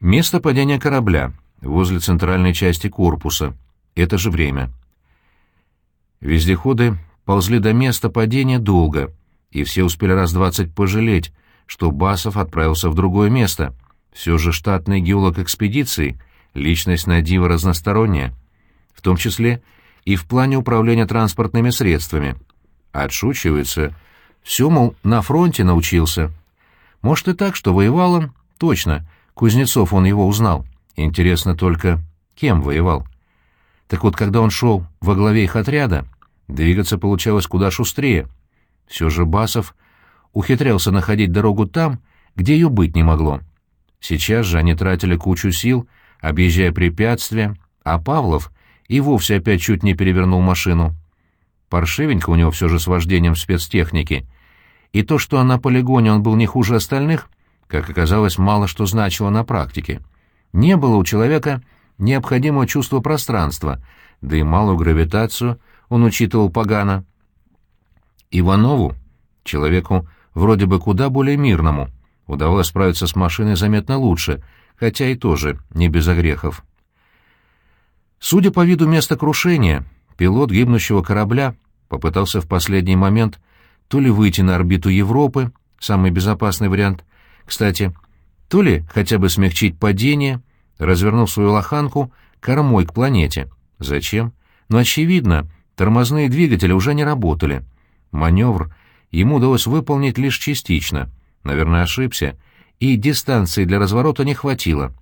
Место падения корабля возле центральной части корпуса. Это же время. Вездеходы ползли до места падения долго, и все успели раз двадцать пожалеть, что Басов отправился в другое место. Все же штатный геолог экспедиции — личность на диво разносторонняя, в том числе и в плане управления транспортными средствами. Отшучивается. Все, мол, на фронте научился. Может и так, что воевал он? Точно. Кузнецов он его узнал. Интересно только, кем воевал. Так вот, когда он шел во главе их отряда, двигаться получалось куда шустрее. Все же Басов ухитрялся находить дорогу там, где ее быть не могло. Сейчас же они тратили кучу сил, объезжая препятствия, а Павлов и вовсе опять чуть не перевернул машину. Паршивенько у него все же с вождением спецтехники. И то, что на полигоне он был не хуже остальных, как оказалось, мало что значило на практике. Не было у человека необходимого чувства пространства, да и малую гравитацию он учитывал погано. Иванову, человеку вроде бы куда более мирному, удавалось справиться с машиной заметно лучше, хотя и тоже не без огрехов. Судя по виду места крушения, пилот гибнущего корабля попытался в последний момент то ли выйти на орбиту Европы, самый безопасный вариант, кстати, то ли хотя бы смягчить падение, развернув свою лоханку кормой к планете. Зачем? Ну, очевидно, тормозные двигатели уже не работали. Маневр ему удалось выполнить лишь частично. Наверное, ошибся, и дистанции для разворота не хватило.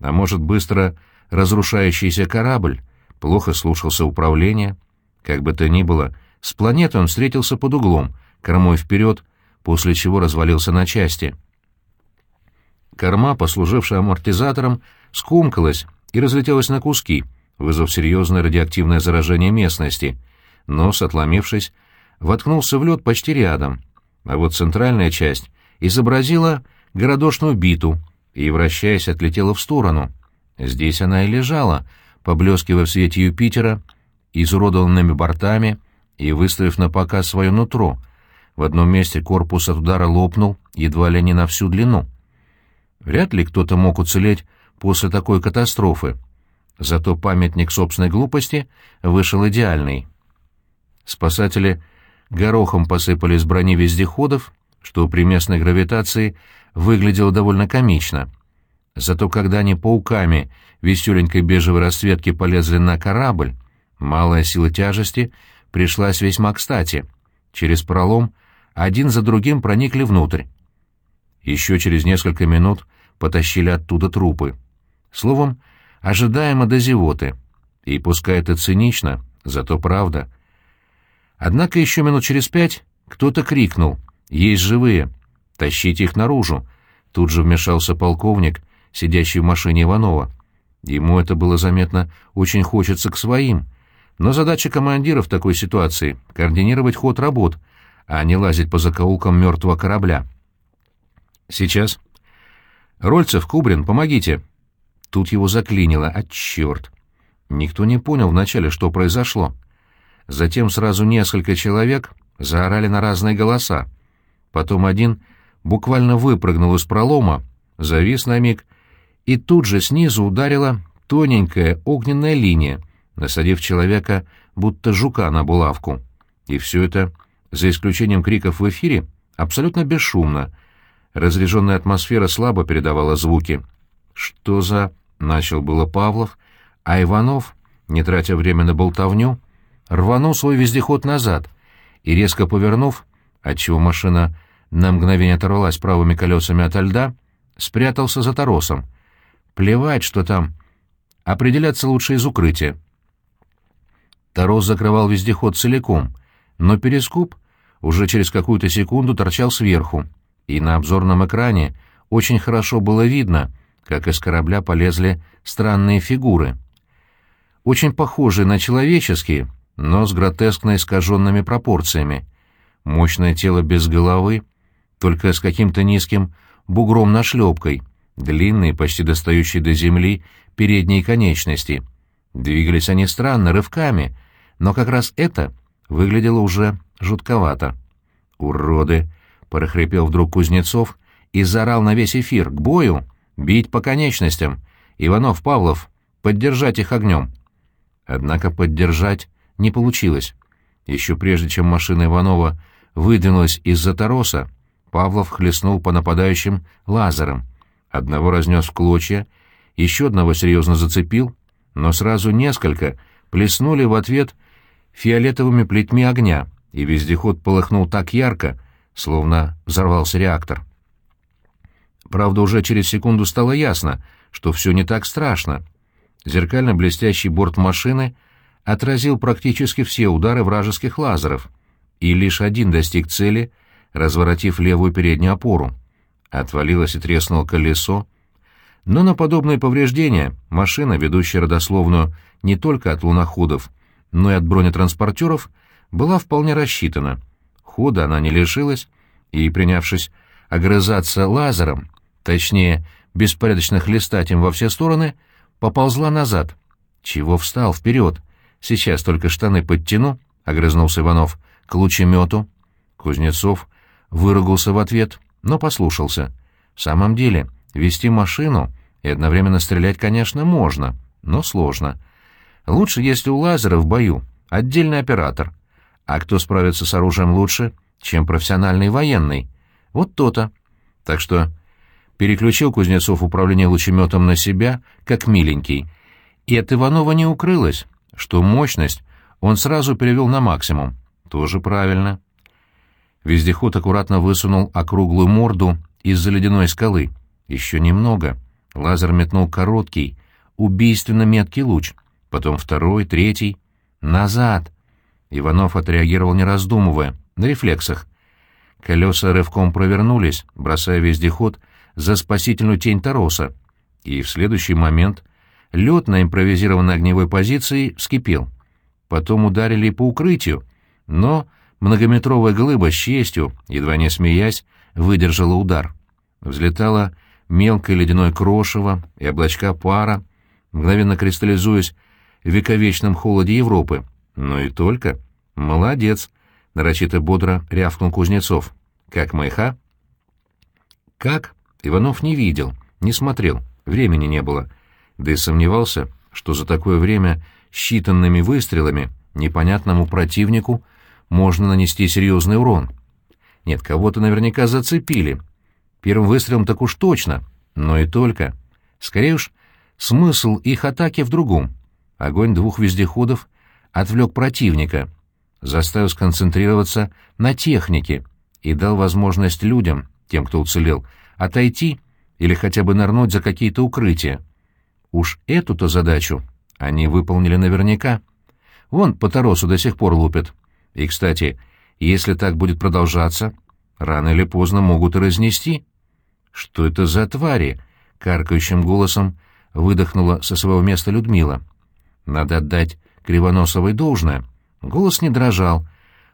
А может, быстро разрушающийся корабль плохо слушался управления. Как бы то ни было, с планеты он встретился под углом, кормой вперед, после чего развалился на части. Корма, послужившая амортизатором, скомкалась и разлетелась на куски, вызвав серьезное радиоактивное заражение местности. Нос, отломившись, воткнулся в лед почти рядом, а вот центральная часть изобразила городошную биту и, вращаясь, отлетела в сторону. Здесь она и лежала, поблескивая в свете Юпитера, изуродованными бортами и выставив на показ свое нутро. В одном месте корпус от удара лопнул, едва ли не на всю длину. Вряд ли кто-то мог уцелеть после такой катастрофы. Зато памятник собственной глупости вышел идеальный. Спасатели горохом посыпали с брони вездеходов, что при местной гравитации выглядело довольно комично. Зато когда они пауками веселенькой бежевой расцветки полезли на корабль, малая сила тяжести пришлась весьма кстати. Через пролом один за другим проникли внутрь. Еще через несколько минут потащили оттуда трупы. Словом, ожидаемо до зевоты. И пускай это цинично, зато правда — Однако еще минут через пять кто-то крикнул «Есть живые! Тащите их наружу!» Тут же вмешался полковник, сидящий в машине Иванова. Ему это было заметно очень хочется к своим, но задача командира в такой ситуации — координировать ход работ, а не лазить по закоулкам мертвого корабля. «Сейчас». «Рольцев, Кубрин, помогите!» Тут его заклинило, а черт! Никто не понял вначале, что произошло. Затем сразу несколько человек заорали на разные голоса. Потом один буквально выпрыгнул из пролома, завис на миг, и тут же снизу ударила тоненькая огненная линия, насадив человека, будто жука на булавку. И все это, за исключением криков в эфире, абсолютно бесшумно. Разряженная атмосфера слабо передавала звуки. «Что за...» — начал было Павлов, а Иванов, не тратя время на болтовню, — рванул свой вездеход назад и, резко повернув, отчего машина на мгновение оторвалась правыми колесами от льда, спрятался за торосом. Плевать, что там. Определяться лучше из укрытия. Торос закрывал вездеход целиком, но перископ уже через какую-то секунду торчал сверху, и на обзорном экране очень хорошо было видно, как из корабля полезли странные фигуры. Очень похожие на человеческие — но с гротескно искаженными пропорциями. Мощное тело без головы, только с каким-то низким бугром на шлепкой, длинные, почти достающие до земли, передние конечности. Двигались они странно, рывками, но как раз это выглядело уже жутковато. «Уроды!» — прохрипел вдруг Кузнецов и заорал на весь эфир. «К бою! Бить по конечностям! Иванов, Павлов, поддержать их огнем!» Однако поддержать не получилось. Еще прежде, чем машина Иванова выдвинулась из-за тороса, Павлов хлестнул по нападающим лазером. Одного разнес в клочья, еще одного серьезно зацепил, но сразу несколько плеснули в ответ фиолетовыми плетьми огня, и вездеход полыхнул так ярко, словно взорвался реактор. Правда, уже через секунду стало ясно, что все не так страшно. Зеркально-блестящий борт машины отразил практически все удары вражеских лазеров, и лишь один достиг цели, разворотив левую переднюю опору. Отвалилось и треснуло колесо, но на подобные повреждения машина, ведущая родословную не только от луноходов, но и от бронетранспортеров, была вполне рассчитана. Хода она не лишилась, и, принявшись огрызаться лазером, точнее, беспорядочно хлестать им во все стороны, поползла назад. «Чего встал? Вперед! Сейчас только штаны подтяну», — огрызнулся Иванов, — «к лучемету». Кузнецов выругался в ответ, но послушался. В самом деле, вести машину и одновременно стрелять, конечно, можно, но сложно. Лучше, если у лазера в бою отдельный оператор. А кто справится с оружием лучше, чем профессиональный военный? Вот то-то. Так что переключил Кузнецов управление лучеметом на себя, как миленький. И от Иванова не укрылось, что мощность он сразу перевел на максимум. Тоже правильно. Вездеход аккуратно высунул округлую морду из-за ледяной скалы. Еще немного. Лазер метнул короткий, убийственно меткий луч. Потом второй, третий. «Назад!» Иванов отреагировал, не раздумывая, на рефлексах. Колеса рывком провернулись, бросая вездеход за спасительную тень Тароса, и в следующий момент лед на импровизированной огневой позиции вскипел. Потом ударили по укрытию, но многометровая глыба с честью, едва не смеясь, выдержала удар. Взлетало мелкое ледяное крошево и облачка пара, мгновенно кристаллизуясь в вековечном холоде Европы. Ну и только. Молодец, нарочито бодро рявкнул Кузнецов. Как майха? Как? Иванов не видел, не смотрел, времени не было. Да и сомневался, что за такое время считанными выстрелами непонятному противнику можно нанести серьезный урон. Нет, кого-то наверняка зацепили. Первым выстрелом так уж точно, но и только. Скорее уж, смысл их атаки в другом. Огонь двух вездеходов отвлек противника, заставил сконцентрироваться на технике и дал возможность людям, тем, кто уцелел, отойти или хотя бы нырнуть за какие-то укрытия. Уж эту-то задачу они выполнили наверняка. Вон по Таросу до сих пор лупят. И, кстати, если так будет продолжаться, рано или поздно могут и разнести. Что это за твари? Каркающим голосом выдохнула со своего места Людмила. Надо отдать Кривоносовой должное. Голос не дрожал.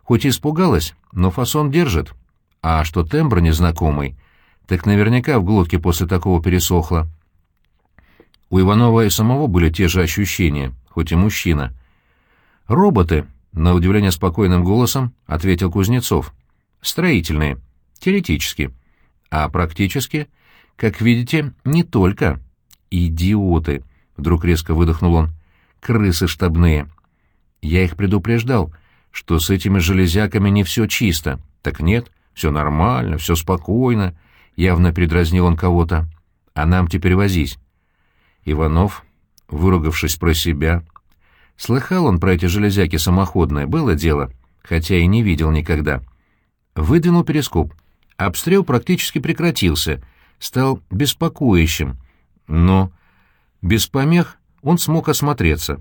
Хоть испугалась, но фасон держит. А что тембр незнакомый, так наверняка в глотке после такого пересохло. У Иванова и самого были те же ощущения, хоть и мужчина. «Роботы», — на удивление спокойным голосом ответил Кузнецов. «Строительные. Теоретически. А практически, как видите, не только. Идиоты», — вдруг резко выдохнул он. «Крысы штабные. Я их предупреждал, что с этими железяками не все чисто. Так нет, все нормально, все спокойно. Явно предразнил он кого-то. А нам теперь возись. Иванов, выругавшись про себя, слыхал он про эти железяки самоходные, было дело, хотя и не видел никогда. Выдвинул перископ. Обстрел практически прекратился, стал беспокоящим, но без помех он смог осмотреться.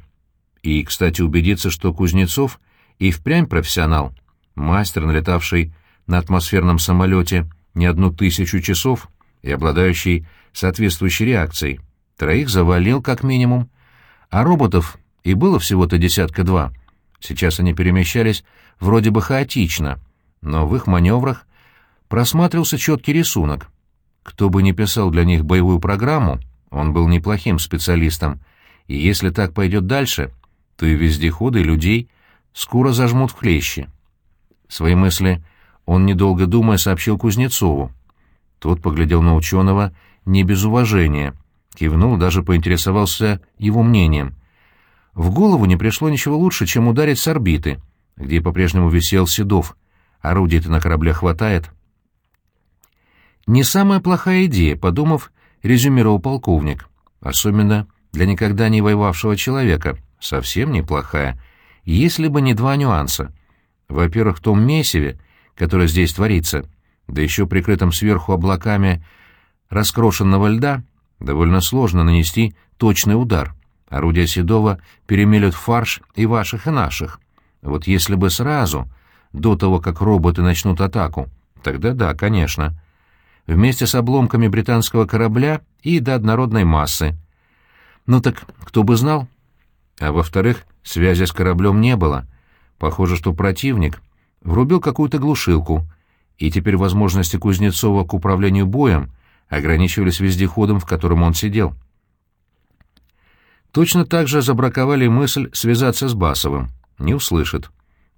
И, кстати, убедиться, что Кузнецов и впрямь профессионал, мастер, налетавший на атмосферном самолете не одну тысячу часов и обладающий соответствующей реакцией. Троих завалил как минимум, а роботов и было всего-то десятка-два. Сейчас они перемещались вроде бы хаотично, но в их маневрах просматривался четкий рисунок. Кто бы ни писал для них боевую программу, он был неплохим специалистом, и если так пойдет дальше, то и вездеходы, и людей скоро зажмут в клещи. Свои мысли он, недолго думая, сообщил Кузнецову. Тот поглядел на ученого не без уважения. Кивнул, даже поинтересовался его мнением. В голову не пришло ничего лучше, чем ударить с орбиты, где по-прежнему висел Седов. Орудий-то на корабле хватает. Не самая плохая идея, подумав, резюмировал полковник. Особенно для никогда не воевавшего человека. Совсем неплохая. Если бы не два нюанса. Во-первых, в том месиве, которое здесь творится, да еще прикрытом сверху облаками раскрошенного льда, довольно сложно нанести точный удар. Орудия Седова перемелют фарш и ваших, и наших. Вот если бы сразу, до того, как роботы начнут атаку, тогда да, конечно. Вместе с обломками британского корабля и до однородной массы. Ну так кто бы знал? А во-вторых, связи с кораблем не было. Похоже, что противник врубил какую-то глушилку, и теперь возможности Кузнецова к управлению боем ограничивались вездеходом, в котором он сидел. Точно так же забраковали мысль связаться с Басовым. Не услышит.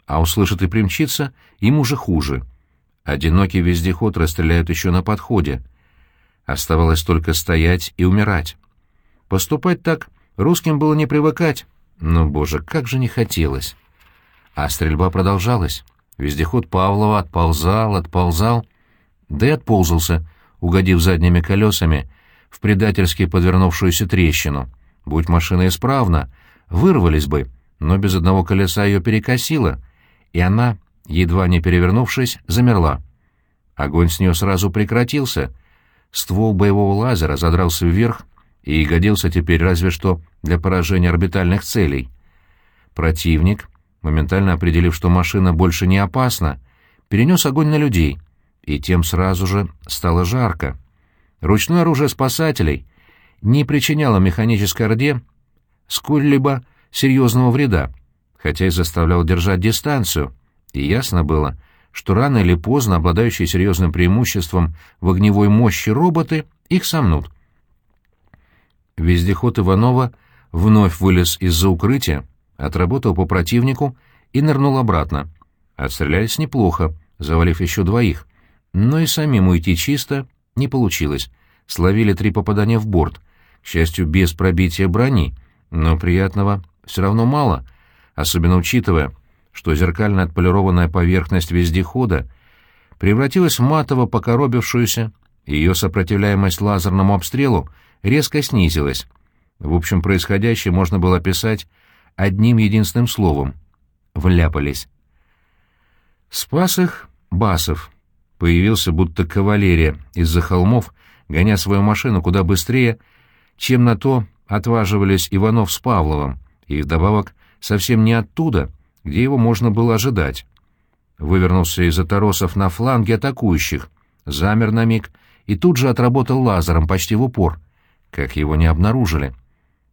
А услышит и примчится, ему же хуже. Одинокий вездеход расстреляют еще на подходе. Оставалось только стоять и умирать. Поступать так русским было не привыкать, но, боже, как же не хотелось. А стрельба продолжалась. Вездеход Павлова отползал, отползал, да и отползался, угодив задними колесами в предательски подвернувшуюся трещину. Будь машина исправна, вырвались бы, но без одного колеса ее перекосило, и она, едва не перевернувшись, замерла. Огонь с нее сразу прекратился. Ствол боевого лазера задрался вверх и годился теперь разве что для поражения орбитальных целей. Противник, моментально определив, что машина больше не опасна, перенес огонь на людей, и тем сразу же стало жарко. Ручное оружие спасателей не причиняло механической орде сколь-либо серьезного вреда, хотя и заставляло держать дистанцию, и ясно было, что рано или поздно обладающие серьезным преимуществом в огневой мощи роботы их сомнут. Вездеход Иванова вновь вылез из-за укрытия, отработал по противнику и нырнул обратно. Отстрелялись неплохо, завалив еще двоих, но и самим уйти чисто не получилось. Словили три попадания в борт, к счастью, без пробития брони, но приятного все равно мало, особенно учитывая, что зеркально отполированная поверхность вездехода превратилась в матово покоробившуюся, ее сопротивляемость лазерному обстрелу резко снизилась. В общем, происходящее можно было описать одним единственным словом — вляпались. Спас их Басов. Появился будто кавалерия из-за холмов, гоня свою машину куда быстрее, чем на то отваживались Иванов с Павловым, и вдобавок совсем не оттуда, где его можно было ожидать. Вывернулся из-за торосов на фланге атакующих, замер на миг и тут же отработал лазером почти в упор, как его не обнаружили.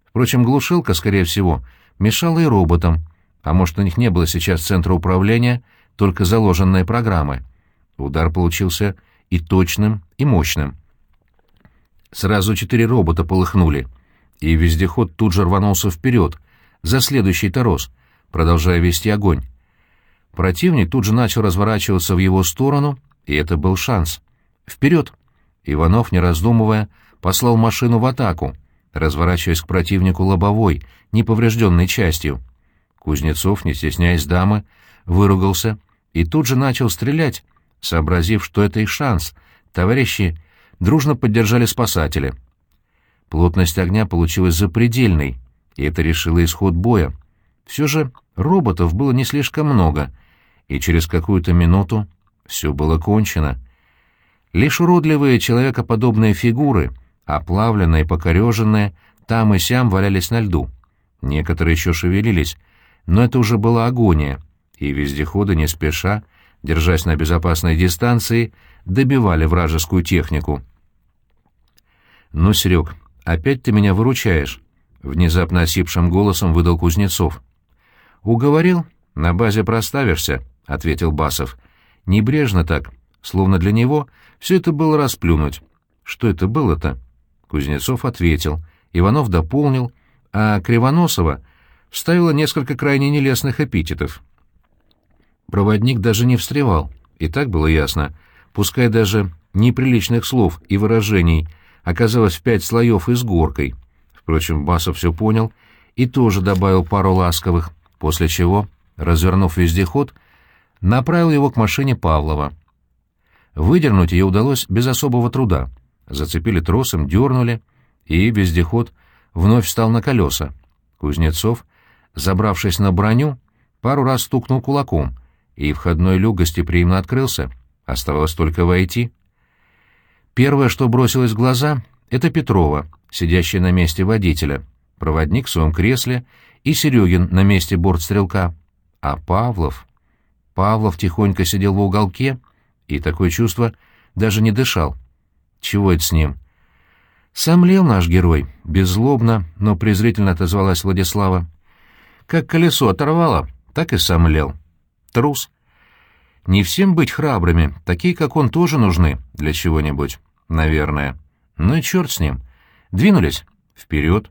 Впрочем, глушилка, скорее всего, мешала и роботам, а может, у них не было сейчас центра управления, только заложенные программы. Удар получился и точным, и мощным. Сразу четыре робота полыхнули, и вездеход тут же рванулся вперед, за следующий торос, продолжая вести огонь. Противник тут же начал разворачиваться в его сторону, и это был шанс. «Вперед!» Иванов, не раздумывая, послал машину в атаку, разворачиваясь к противнику лобовой, неповрежденной частью. Кузнецов, не стесняясь дамы, выругался и тут же начал стрелять, сообразив, что это их шанс. Товарищи дружно поддержали спасатели. Плотность огня получилась запредельной, и это решило исход боя. Все же роботов было не слишком много, и через какую-то минуту все было кончено. Лишь уродливые человекоподобные фигуры, оплавленные, покореженные, там и сям валялись на льду. Некоторые еще шевелились, но это уже была агония, и вездеходы не спеша, держась на безопасной дистанции, добивали вражескую технику. «Ну, Серег, опять ты меня выручаешь», — внезапно осипшим голосом выдал Кузнецов. «Уговорил? На базе проставишься», — ответил Басов. «Небрежно так, словно для него все это было расплюнуть». «Что это было-то?» Кузнецов ответил. Иванов дополнил, а Кривоносова вставила несколько крайне нелестных эпитетов. Проводник даже не встревал, и так было ясно, пускай даже неприличных слов и выражений оказалась в пять слоев и с горкой. Впрочем, Басов все понял и тоже добавил пару ласковых, после чего, развернув вездеход, направил его к машине Павлова. Выдернуть ее удалось без особого труда. Зацепили тросом, дернули, и вездеход вновь встал на колеса. Кузнецов, забравшись на броню, пару раз стукнул кулаком, и входной люк гостеприимно открылся. Оставалось только войти. Первое, что бросилось в глаза, — это Петрова, сидящая на месте водителя, проводник в своем кресле и Серегин на месте бортстрелка. А Павлов... Павлов тихонько сидел в уголке, и такое чувство даже не дышал. Чего это с ним? Сомлел наш герой, беззлобно, но презрительно отозвалась Владислава. Как колесо оторвало, так и сомлел. Трус. Не всем быть храбрыми, такие, как он, тоже нужны для чего-нибудь, наверное. Ну и черт с ним. Двинулись вперед,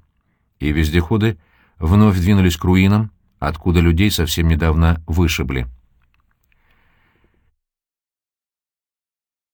и вездеходы вновь двинулись к руинам, откуда людей совсем недавно вышибли.